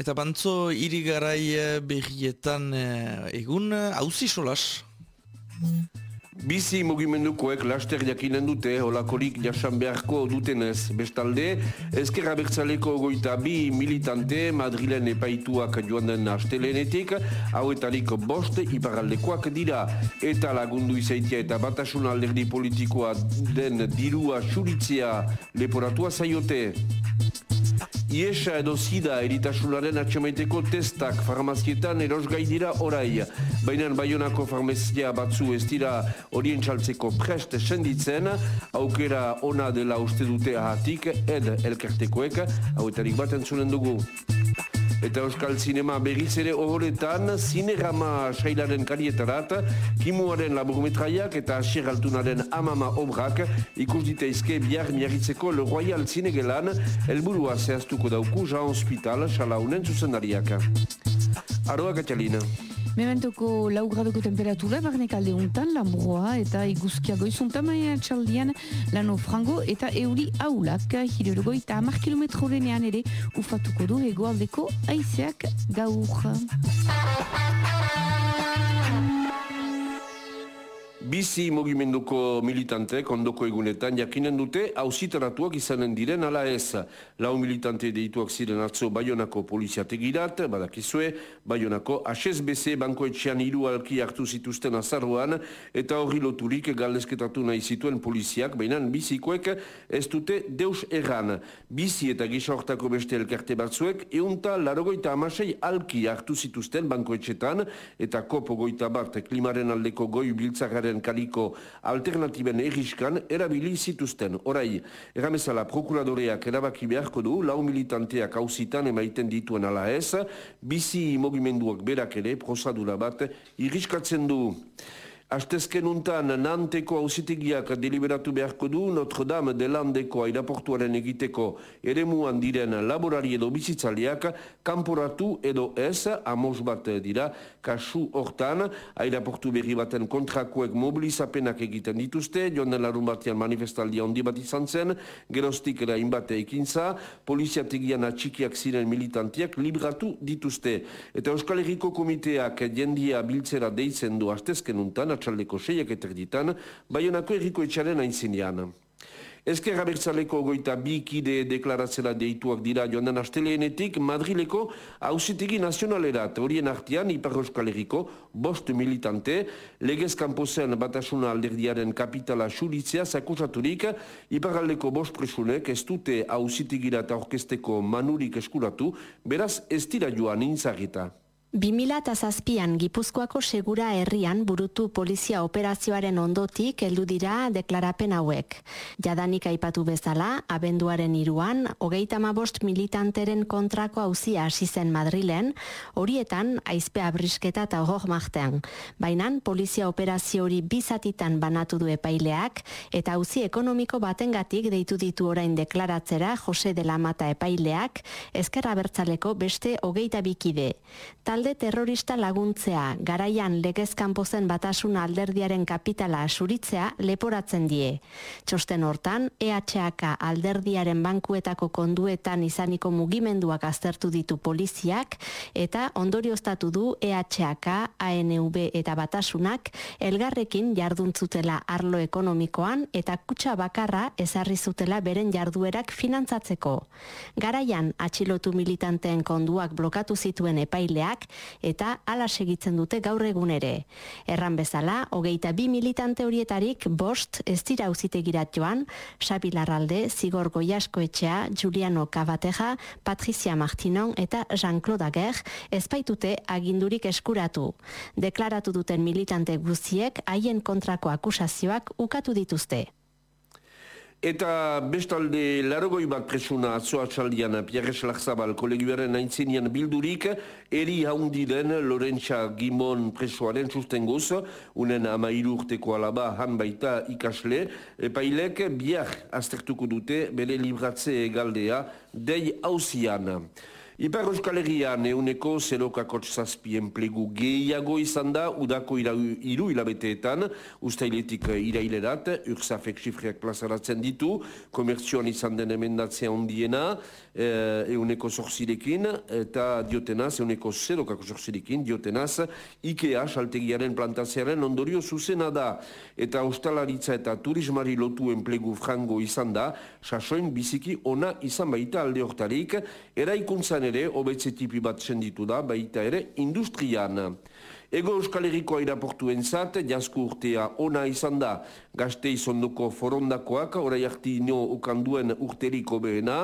Eta bantzo hiri garai berrietan egun hauzi solas? Bizi mugimendukoek laster jakinen dute holakorik jasan beharko dutenez. Bestalde, ezkerra bertzaleko goita bi militante Madrilen epaituak joan den astelenetik, hauetarik bost iparaldekoak dira. Eta lagundu izaitia eta batasun alderdi politikoa den dirua xuritzea leporatua zaiote. Iesa edo zida eritasunaren atxamaiteko testak farmazietan erosgai dira orai. Baina baionako farmazia batzu ez dira horien txaltzeko prest senditzen, aukera ona dela uste dute ahatik, ed elkartekoek, hauetarik bat entzunen dugu. Eta Euskal Zinema berriz ere horretan, zinerama sailaren karietarat, kimuaren laburmetraiak eta asier altunaren amama obrak ikus diteizke bihar miarritzeko Le Royal Zinegelan, elburua zehaztuko dauku Jean Hospital, salaunen zuzendariak. Aroa Katalina. Mementuko lau graduko temperatura barnek alde untan, lambroa eta iguzkia goizuntan maia txaldian lano frango eta euri aulak hirurgo eta amar kilometro ere ufatuko du egoaldeko aizeak gaur. Bizi mugimenduko militantek ondoko egunetan jakinen dute hausitaratuak izanen diren ala ez. Lau militante deituak ziren atzo Bayonako poliziategirat, badakizue, Bayonako HSBC bankoetxean hiru alki hartu zituzten azarroan eta horri loturik galdezketatu nahi zituen poliziak, baina bizikoek ez dute deus erran. Bizi eta gisa hortako beste elkarte batzuek, eunta larogoita amasei alki hartu zituzten bankoetxetan eta kopo goita bat klimaren aldeko goi kaliko alternatiben egiskan erabili zituzten. Horai, erramezala prokuradoreak erabaki beharko du, lau militanteak hausitan emaiten dituen ala ez, bizi mogimenduak berak ere prosadura bat iriskatzen du. Astezken untan Nanteko hausitegiak deliberatu beharko du Notre Dame de Landeko airaportuaren egiteko ere muan diren laborari edo bizitzaliak kanporatu edo ez, amos bat dira, kasu hortan, airaportu berri baten kontrakoek mobilizapenak egiten dituzte, joan den larun batean manifestaldia bat izan zen, gerostik era inbate ekintza, poliziategian atxikiak ziren militantiak libratu dituzte. Eta Euskal Herriko Komiteak jendia biltzera deitzen du astezken untan, atxaldeko seiak eterditan, baionako erriko etxaren aintzinean. Ezkerra bertzaleko goita bi kide deklaratzela deituak dira joan den asteleenetik Madrileko hausitegi nazionalerat horien artian Ipar Euskal Herriko bost militante legez kanpozen batasuna alderdiaren kapitala xuritzea zakusaturik Iparaldeko bost presunek ez dute hausitegirat aurkesteko manurik eskuratu beraz ez dira joan intzagita. 2007an Gipuzkoako segura herrian burutu polizia operazioaren ondotik heldu dira deklarapen hauek. Jadanik aipatu bezala, abenduaren iruan, hogeita bost militanteren kontrako hauzia hasi zen Madrilen, horietan aizpe abrisketa eta hor martean. Bainan, polizia operazio hori bizatitan banatu du epaileak, eta hauzi ekonomiko batengatik deitu ditu orain deklaratzera Jose de la Mata epaileak, ezkerra bertzaleko beste hogeita bikide. Tal talde terrorista laguntzea, garaian legezkanpo zen batasun alderdiaren kapitala asuritzea leporatzen die. Txosten hortan, EHK alderdiaren bankuetako konduetan izaniko mugimenduak aztertu ditu poliziak eta ondorioztatu du EHK, ANV eta batasunak elgarrekin jarduntzutela arlo ekonomikoan eta kutsa bakarra ezarri zutela beren jarduerak finantzatzeko. Garaian atxilotu militanteen konduak blokatu zituen epaileak eta hala segitzen dute gaur egun ere. Erran bezala, hogeita bi militante horietarik bost ez dira uzitegirat joan, Xabi Larralde, Zigor Goiasko etxea, Juliano Cabateja, Patricia Martinon eta Jean-Claude Aguer ezpaitute agindurik eskuratu. Deklaratu duten militante guztiek haien kontrako akusazioak ukatu dituzte. Eta bestalde larogoi bat presuna atzoa txaldian Pierre Schlachzabal kolegioaren aintzenian bildurik eri haundiren Lorentza Gimon presoaren sustenguz unen ama urteko alaba han baita ikasle epailek biak aztertuko dute bere libratze galdea dei hausian. Ipar Euskal Herrian euneko zerokakotx zazpi enplegu gehiago izan da udako iru hilabeteetan. Ustailetik irailerat ursafek xifreak plazaratzen ditu. Komertzioan izan den emendatzea ondiena euneko zorzirekin eta diotenaz euneko zerokako zorzirekin diotenaz IKEA saltegiaren plantazearen ondorio zuzena da. Eta ostalaritza eta turismari lotu enplegu frango izan da. Sasoin biziki ona izan baita alde hortarik. Eraikuntzan ere hobetze tipi bat senditu da baita ere industrian. Ego Euskal Herriko airaportu entzat, jazko urtea ona izan da. Gazte izondoko forondakoak, orai harti ino ukanduen urteriko behena,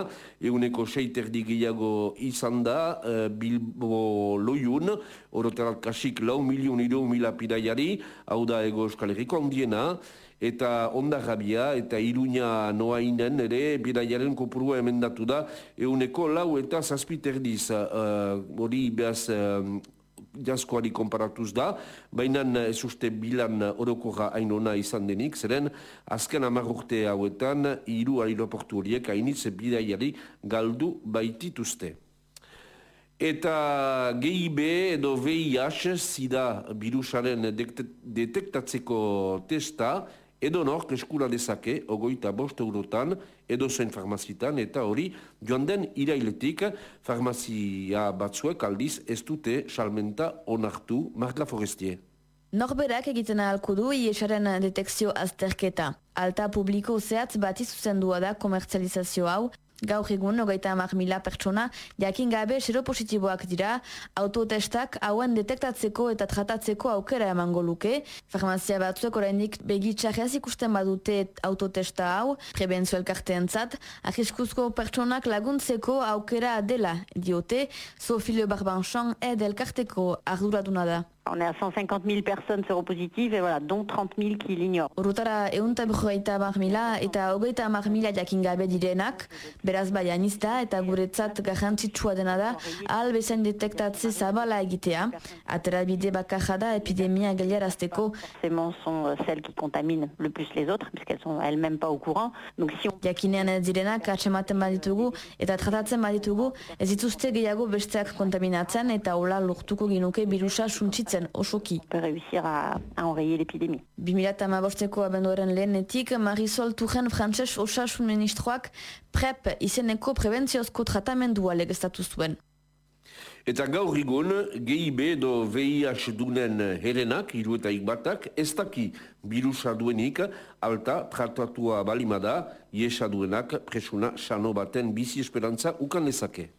eguneko seiterdi gehiago izan da, e, Bilbo loiun, oroterat kasik lau milion iru mila pidaiari, hau da Ego Euskal Herriko handiena, eta onda jabia eta iruña noainen ere bidaiaren kopurua emendatu da euneko lau eta zazpiterdiz uh, hori behaz uh, jaskoari konparatuz da, baina ez uste bilan orokoja hain izan denik, zeren azken amarrurte hauetan hiru aeroportu horiek hainitze bidaiari galdu baitituzte. Eta GIB edo VIH zida virusaren detektatzeko testa edo nork eskura dezake, ogoita bost eurotan, edo zen farmazitan, eta hori, joan den irailetik, farmazia batzuek aldiz ez dute salmenta onartu, Mark Forestier. Norberak egiten ahalko du iesaren detekzio azterketa. Alta publiko zehatz bat izuzendua da komertzializazio hau, Gaur egun, hogeita amak mila pertsona, jakin gabe seropositiboak dira, autotestak hauen detektatzeko eta tratatzeko aukera emango luke. Farmazia batzuek orainik begitxarriaz ikusten badute autotesta hau, prebentzio elkarteen zat, ahiskuzko pertsonak laguntzeko aukera dela diote, Sofile Barbanchon edelkarteko arduraduna da. On est à 150 000 personnes séropositives et voilà, dont 30 000 qui l'ignorent. Urutara eunta berrogeita mar mila eta hogeita mar mila jakin gabe direnak, beraz bai anizta eta guretzat garrantzitsua dena da, ahal bezain detektatze zabala egitea, atera bide bakarra da epidemia geliarazteko. Forcément sont celles qui contaminent le plus les autres, puisqu'elles sont elles-mêmes pas au courant. Donc si on... Jakinean ez direnak atsematen baditugu eta tratatzen baditugu, ez dituzte gehiago besteak kontaminatzen eta hola lortuko ginuke birusa suntsitzen zen osoki. à, à enrayer l'épidémie. 2008ko abenduaren lehenetik, Marisol Tujen frantses osasun ministroak PrEP izeneko prebentziozko tratamendua legeztatu zuen. Eta gaur igun, GIB edo VIH dunen herenak, hiru eta ikbatak, ez daki birusa duenik, alta tratatua balimada, iesa duenak presuna xano baten bizi esperantza ukan lezake.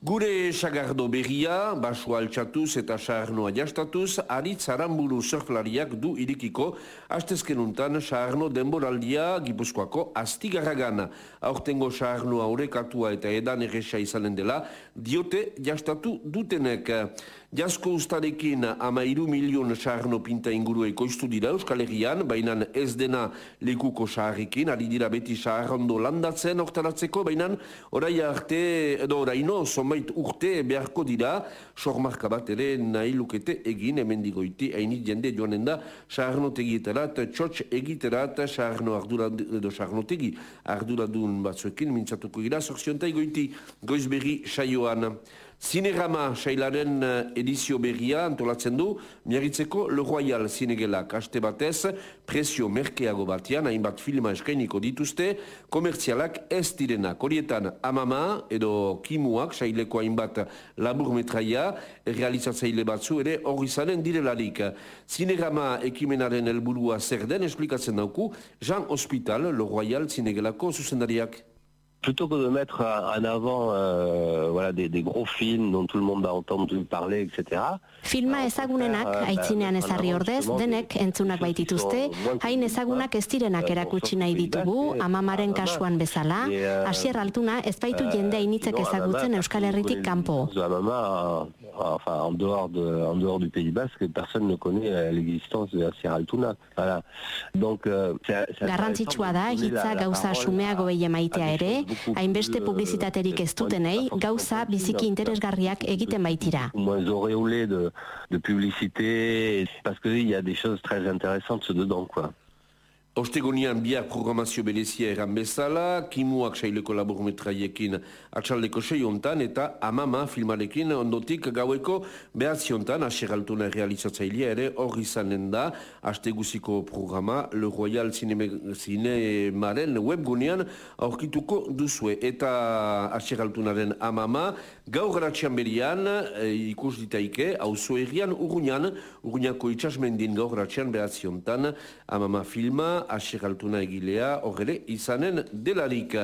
Gure sagardo berria, basu altxatuz eta saarnoa jastatuz, aritz aramburu surflariak du irikiko, hastezkenuntan saarno denboraldia gipuzkoako astigarragan. Aurtengo saarnoa horrekatua eta edan erresa izanen dela, diote jastatu dutenek. Jasko ustarekin ama iru milion saarno pinta inguru ekoiztu dira Euskal Herrian, baina ez dena lekuko saarrikin, ari dira beti saarrondo landatzen ortaratzeko, baina orai arte, edo oraino, zonbait urte beharko dira, sormarka bat ere nahi lukete egin, hemen digoiti, hainit jende joanen da, saarno tegieterat, txotx egiterat, saarno ardura, edo saarno tegi, arduradun batzuekin, mintzatuko gira, sorziontai goiti, goizberri saioan. Zinerama sailaren eh, edizio berria antolatzen du, miarritzeko Le Royal Zinegelak haste batez, presio merkeago batean, hainbat filma eskainiko dituzte, komertzialak ez direnak. Horietan amama edo kimuak saileko hainbat labur metraia, realizatzaile batzu ere hori zanen direlarik. Zinerama ekimenaren helburua zer den esplikatzen dauku, Jean Hospital, Le Royal Zinegelako zuzendariak. Plutôt que de mettre en avant euh, voilà, des, des gros films dont tout le monde a entendu parler, etc. Filma ezagunenak aitzinean ezarri ordez, denek entzunak baitituzte, hain ezagunak ez direnak erakutsi nahi ditugu, amamaren kasuan bezala, hasier altuna ez baitu jende hainitzek ezagutzen Euskal Herritik kanpo. Enfin, en dehors, de, en dehors du Pays Basque, personne ne connaît l'existence de Asier Altuna. Voilà. Donc, euh, Garrantzitsua da, hitza gauza sumeago maitea ere, hainbeste publizitaterik ez dutenei, gauza biziki interesgarriak egiten baitira. Moins auréolé de, de publicité, parce qu'il y a des choses très intéressantes dedans, quoi. Ostegonian biak programazio berezia eran bezala, kimuak saileko laburmetraiekin atxaldeko sei hontan eta amama filmarekin ondotik gaueko behatziontan aseraltuna realizatzailea ere hor izanen da. Asteguziko programa Le Royal Cinemaren webgunean aurkituko duzue. Eta aseraltunaren amama gaur berian e, ikus ditaike hauzo errian urruñan urruñako itxasmendin gaur ratxian behatziontan amama filma asiraltuna egilea horre izanen delarik.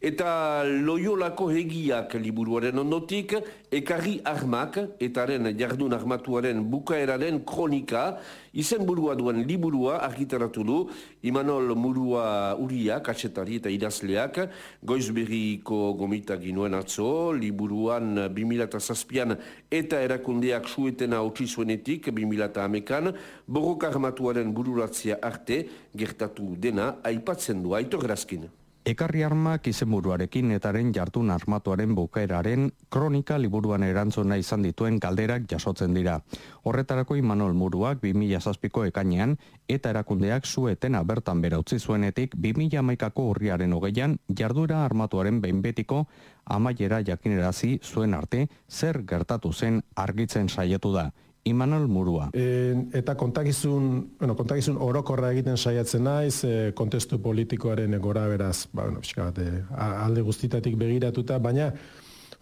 Eta loiolako hegiak liburuaren ondotik, ekarri armak, etaren jardun armatuaren bukaeraren kronika, izen burua duen liburua argitaratu du, Imanol Murua Uria, katsetari eta idazleak, goizberriko gomita ginuen atzo, liburuan 2006an eta erakundeak suetena hotzi zuenetik 2008an, borroka armatuaren bururatzea arte, gertatu dena, aipatzen du, aitor. Ekarri armak izenburuarekin etaren jartun armatuaren bukaeraren kronika liburuan erantzuna izan dituen galderak jasotzen dira. Horretarako Imanol Muruak 2006ko ekainean eta erakundeak zuetena bertan bera utzi zuenetik 2008ko urriaren hogeian jardura armatuaren behinbetiko amaiera jakinerazi zuen arte zer gertatu zen argitzen saietu da. Imanol Murua. E, eta kontakizun, bueno, kontakizun orokorra egiten saiatzen naiz, e, kontestu politikoaren gora beraz, ba, bueno, pixka bate, alde guztitatik begiratuta, baina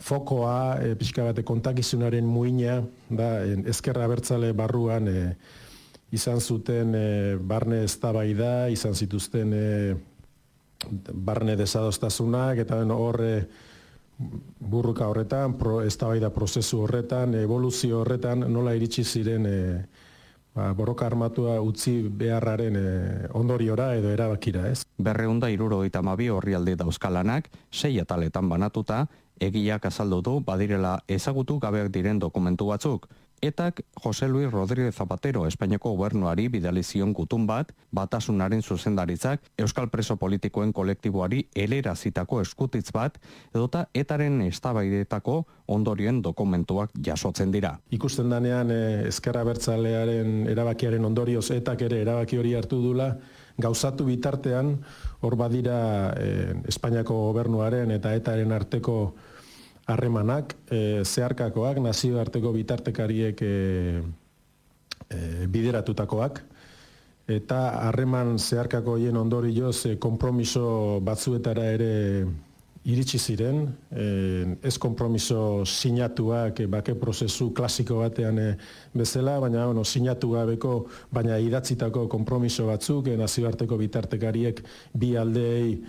fokoa, e, pixka bate, kontakizunaren muina, da, en, ezkerra bertzale barruan, e, izan zuten e, barne eztabaida, izan zituzten e, barne desadostasunak, eta horre, burruka horretan, pro, eztabaida prozesu horretan, evoluzio horretan, nola iritsi ziren e, ba, borroka armatua utzi beharraren e, ondoriora edo erabakira, ez? Berreunda iruro eta mabi horri alde dauzkalanak, sei ataletan banatuta, egiak azaldu du badirela ezagutu gabeak diren dokumentu batzuk, Etak Jose Luis Rodríguez Zapatero Espainiako gobernuari bidali zion gutun bat, batasunaren zuzendaritzak Euskal Preso Politikoen kolektiboari elerazitako eskutitz bat, edota etaren estabaidetako ondorioen dokumentuak jasotzen dira. Ikusten danean eh, ezkerra bertzalearen erabakiaren ondorioz etak ere erabaki hori hartu dula, gauzatu bitartean hor badira eh, Espainiako gobernuaren eta etaren arteko harremanak, e, zeharkakoak, nazioarteko bitartekariek e, e, bideratutakoak, eta harreman zeharkako hien ondori joz e, kompromiso batzuetara ere iritsi ziren, e, ez kompromiso sinatuak e, bake prozesu klasiko batean e, bezala, baina bueno, sinatu gabeko, baina idatzitako kompromiso batzuk, e, nazioarteko bitartekariek bi aldei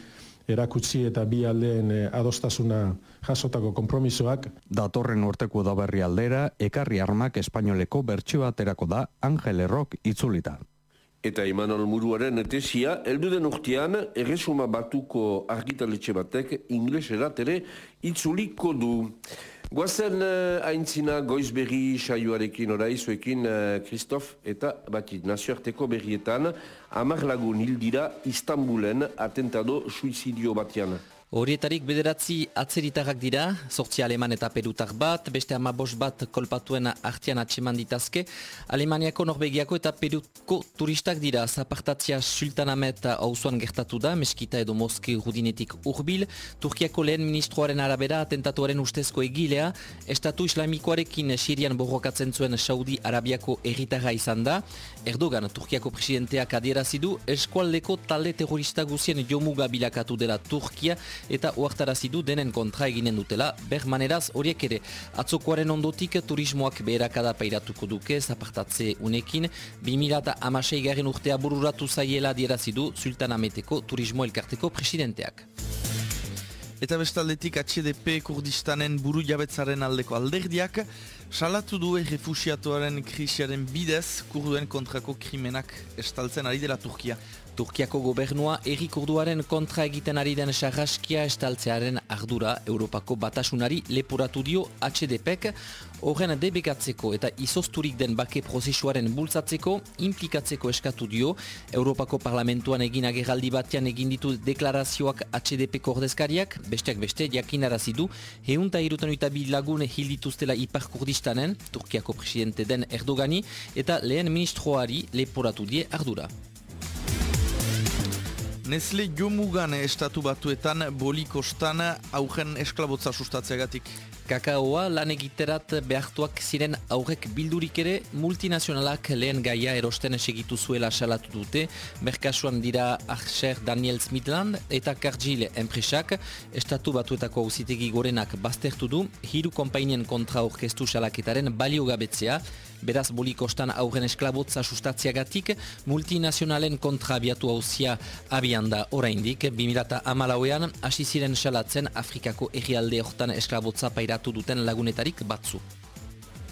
erakutsi eta bi aldeen eh, adostasuna jasotako konpromisoak. Datorren urteko da berri aldera, ekarri armak espainoleko bertxio aterako da Angel Errok itzulita. Eta Imanol Muruaren etesia, elduden urtean, erresuma batuko argitaletxe batek ingleserat ere itzuliko du. Guazen uh, aintzina goiz berri saioarekin oraizuekin uh, eta batit nazioarteko berrietan amar lagun hildira Istanbulen atentado suizidio batian. Horietarik bederatzi atzeritarrak dira, sortzi aleman eta perutar bat, beste ama bos bat kolpatuen artian atseman ditazke. Alemaniako, Norvegiako eta Peruko turistak dira, zapartatzia sultanamet hauzuan gertatu da, meskita edo moske rudinetik urbil. Turkiako lehen ministroaren arabera atentatuaren ustezko egilea, estatu islamikoarekin sirian borrokatzen zuen Saudi Arabiako erritarra izan da. Erdogan, Turkiako presidenteak adierazidu, eskualdeko talde terrorista guzien jomuga bilakatu dela Turkia, eta uartarazidu denen kontra eginen dutela, bermaneraz horiek ere atzokoaren ondotik turismoak beherakada pairatuko duke zapartatze unekin, 2000 amasei garen urtea bururatu zaiela dierazidu Sultan Ameteko Turismo Elkarteko presidenteak. Eta bestaldetik HDP Kurdistanen buru jabetzaren aldeko alderdiak, salatu du refusiatuaren krisiaren bidez kurduen kontrako krimenak estaltzen ari dela Turkia. Turkiako gobernua errikurduaren kontra egiten ari den sarraskia estaltzearen ardura Europako batasunari lepuratu dio HDPek, horren debekatzeko eta izosturik den bake prozesuaren bultzatzeko, implikatzeko eskatu dio, Europako parlamentuan egin agerraldi batean egin ditu deklarazioak HDP kordezkariak, besteak beste, jakinarazi du, heunta irutan lagun hildituztela Ipar Kurdistanen, Turkiako presidente den Erdogani, eta lehen ministroari leporatu die ardura. Nesle jomugan estatu batuetan bolikostan augen esklabotza sustatzeagatik. Kakaoa lan egiterat behartuak ziren aurrek bildurik ere multinazionalak lehen gaia erosten segitu zuela salatu dute. Merkasuan dira Archer Daniel Smithland eta Cargill enpresak estatu batuetako auzitegi gorenak baztertu du hiru konpainien kontra orkestu salaketaren balio gabetzea. Beraz bolikostan aurren esklabotza sustatziagatik multinazionalen kontra abiatu hauzia abian da oraindik. 2008an hasi ziren salatzen Afrikako errialde hortan esklabotza pairatu duten lagunetarik batzu.